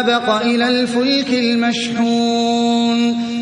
أبق إلى الفلك المشحون.